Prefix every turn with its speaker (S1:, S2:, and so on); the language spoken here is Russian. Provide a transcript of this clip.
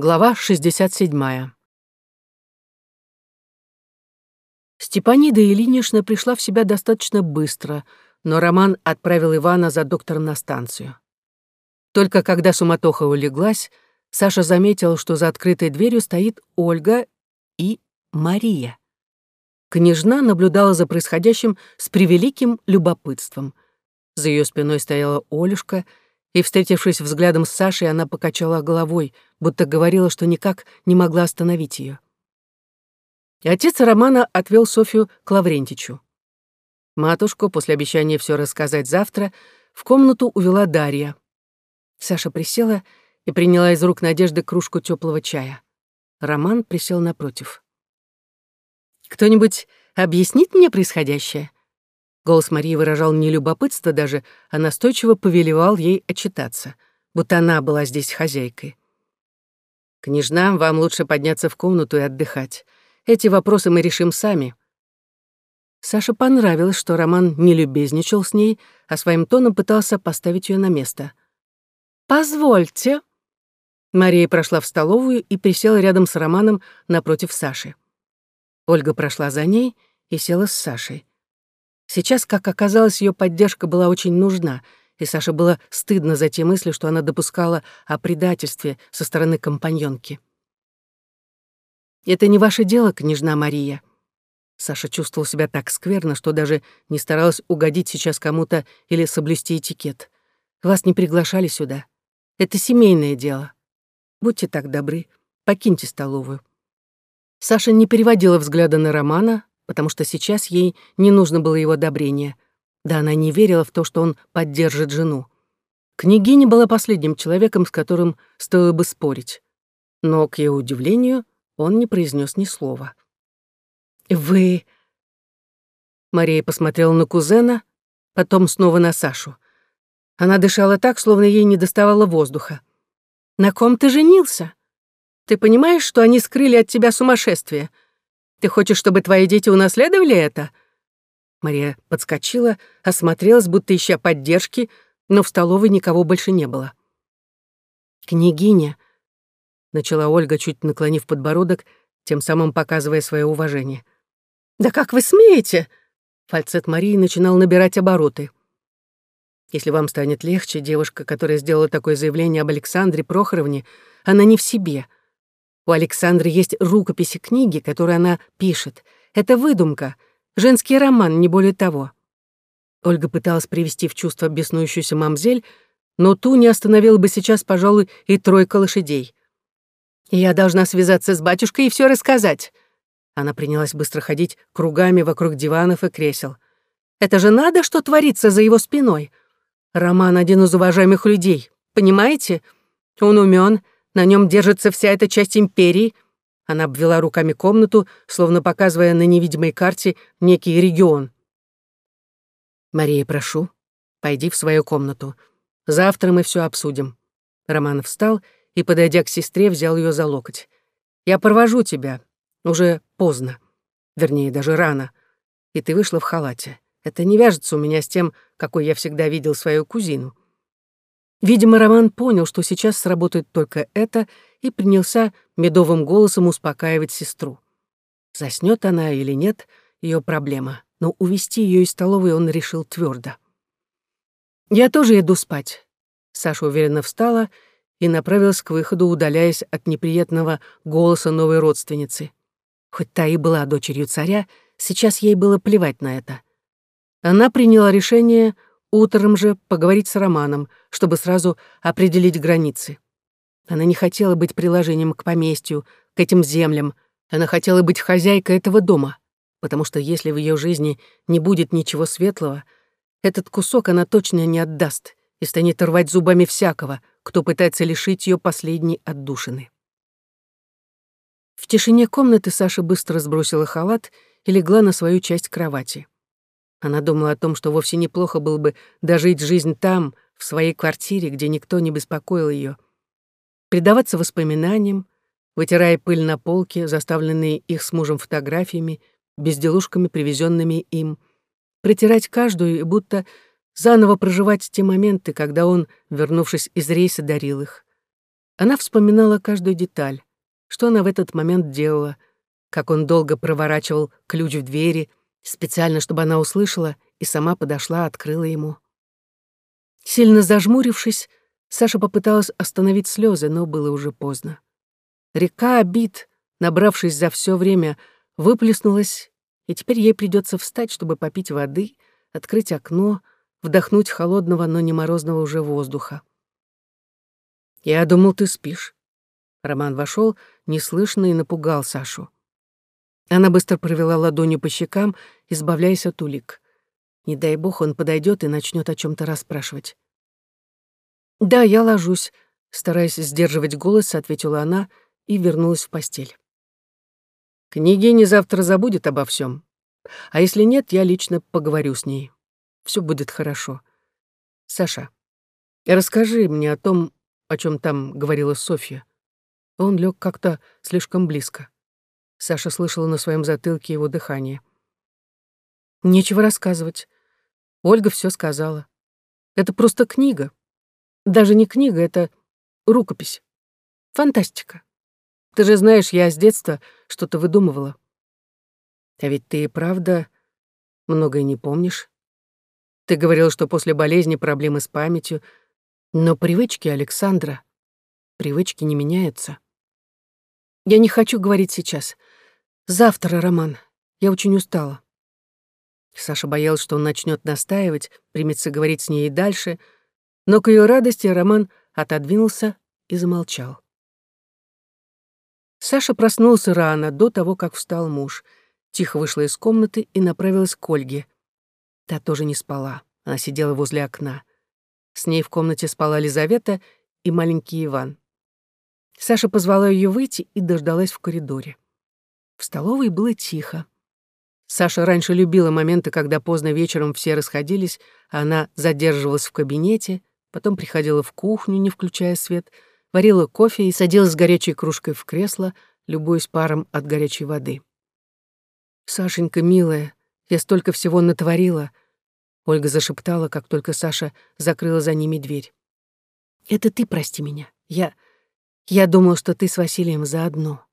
S1: Глава 67. Степанида Ильинична пришла в себя достаточно быстро, но Роман отправил Ивана за доктором на станцию. Только когда суматоха улеглась, Саша заметил, что за открытой дверью стоит Ольга и Мария. Княжна наблюдала за происходящим с превеликим любопытством. За ее спиной стояла Олюшка — и, встретившись взглядом с Сашей, она покачала головой, будто говорила, что никак не могла остановить ее. И отец Романа отвел Софью к Лаврентичу. Матушку, после обещания все рассказать завтра, в комнату увела Дарья. Саша присела и приняла из рук Надежды кружку теплого чая. Роман присел напротив. «Кто-нибудь объяснит мне происходящее?» Голос Марии выражал не любопытство даже, а настойчиво повелевал ей отчитаться, будто она была здесь хозяйкой. «Княжна, вам лучше подняться в комнату и отдыхать. Эти вопросы мы решим сами». Саше понравилось, что Роман не любезничал с ней, а своим тоном пытался поставить ее на место. «Позвольте». Мария прошла в столовую и присела рядом с Романом напротив Саши. Ольга прошла за ней и села с Сашей. Сейчас, как оказалось, ее поддержка была очень нужна, и Саше было стыдно за те мысли, что она допускала о предательстве со стороны компаньонки. «Это не ваше дело, княжна Мария». Саша чувствовал себя так скверно, что даже не старалась угодить сейчас кому-то или соблюсти этикет. Вас не приглашали сюда. Это семейное дело. Будьте так добры, покиньте столовую. Саша не переводила взгляда на Романа, потому что сейчас ей не нужно было его одобрения. Да она не верила в то, что он поддержит жену. Княгиня была последним человеком, с которым стоило бы спорить. Но, к ее удивлению, он не произнес ни слова. «Вы...» Мария посмотрела на кузена, потом снова на Сашу. Она дышала так, словно ей не доставало воздуха. «На ком ты женился? Ты понимаешь, что они скрыли от тебя сумасшествие?» Ты хочешь, чтобы твои дети унаследовали это?» Мария подскочила, осмотрелась, будто ища поддержки, но в столовой никого больше не было. «Княгиня», — начала Ольга, чуть наклонив подбородок, тем самым показывая свое уважение. «Да как вы смеете?» Фальцет Марии начинал набирать обороты. «Если вам станет легче, девушка, которая сделала такое заявление об Александре Прохоровне, она не в себе», у Александры есть рукописи книги, которые она пишет. Это выдумка, женский роман, не более того. Ольга пыталась привести в чувство беснующуюся мамзель, но ту не остановила бы сейчас, пожалуй, и тройка лошадей. «Я должна связаться с батюшкой и все рассказать». Она принялась быстро ходить кругами вокруг диванов и кресел. «Это же надо, что творится за его спиной. Роман один из уважаемых людей, понимаете? Он умен, на нем держится вся эта часть империи. Она обвела руками комнату, словно показывая на невидимой карте некий регион. «Мария, прошу, пойди в свою комнату. Завтра мы все обсудим». Роман встал и, подойдя к сестре, взял ее за локоть. «Я провожу тебя. Уже поздно. Вернее, даже рано. И ты вышла в халате. Это не вяжется у меня с тем, какой я всегда видел свою кузину. Видимо, Роман понял, что сейчас сработает только это, и принялся медовым голосом успокаивать сестру. Заснет она или нет, ее проблема, но увести ее из столовой он решил твердо. «Я тоже иду спать». Саша уверенно встала и направилась к выходу, удаляясь от неприятного голоса новой родственницы. Хоть та и была дочерью царя, сейчас ей было плевать на это. Она приняла решение — Утром же поговорить с Романом, чтобы сразу определить границы. Она не хотела быть приложением к поместью, к этим землям. Она хотела быть хозяйкой этого дома, потому что если в ее жизни не будет ничего светлого, этот кусок она точно не отдаст и станет рвать зубами всякого, кто пытается лишить ее последней отдушины. В тишине комнаты Саша быстро сбросила халат и легла на свою часть кровати. Она думала о том, что вовсе неплохо было бы дожить жизнь там, в своей квартире, где никто не беспокоил ее. Предаваться воспоминаниям, вытирая пыль на полке, заставленные их с мужем фотографиями, безделушками, привезенными им, протирать каждую и будто заново проживать те моменты, когда он, вернувшись из рейса, дарил их. Она вспоминала каждую деталь, что она в этот момент делала, как он долго проворачивал ключ в двери, специально, чтобы она услышала, и сама подошла, открыла ему. Сильно зажмурившись, Саша попыталась остановить слезы, но было уже поздно. Река обид, набравшись за все время, выплеснулась, и теперь ей придется встать, чтобы попить воды, открыть окно, вдохнуть холодного, но не морозного уже воздуха. «Я думал, ты спишь». Роман вошел, неслышно и напугал Сашу. Она быстро провела ладонью по щекам, избавляясь от улик. Не дай бог, он подойдет и начнет о чем то расспрашивать. «Да, я ложусь», — стараясь сдерживать голос, ответила она и вернулась в постель. «Княгиня завтра забудет обо всем, А если нет, я лично поговорю с ней. Все будет хорошо. Саша, расскажи мне о том, о чем там говорила Софья. Он лег как-то слишком близко. Саша слышала на своем затылке его дыхание. Нечего рассказывать. Ольга все сказала. Это просто книга. Даже не книга, это рукопись. Фантастика. Ты же знаешь, я с детства что-то выдумывала. А ведь ты и правда многое не помнишь. Ты говорил, что после болезни проблемы с памятью, но привычки Александра, привычки не меняются. Я не хочу говорить сейчас. Завтра, Роман. Я очень устала. Саша боялась, что он начнет настаивать, примется говорить с ней и дальше, но к ее радости Роман отодвинулся и замолчал. Саша проснулся рано, до того, как встал муж. Тихо вышла из комнаты и направилась к Ольге. Та тоже не спала. Она сидела возле окна. С ней в комнате спала Лизавета и маленький Иван. Саша позвала ее выйти и дождалась в коридоре. В столовой было тихо. Саша раньше любила моменты, когда поздно вечером все расходились, а она задерживалась в кабинете, потом приходила в кухню, не включая свет, варила кофе и садилась с горячей кружкой в кресло, любуясь паром от горячей воды. «Сашенька, милая, я столько всего натворила», — Ольга зашептала, как только Саша закрыла за ними дверь. «Это ты прости меня. Я... я думала, что ты с Василием заодно».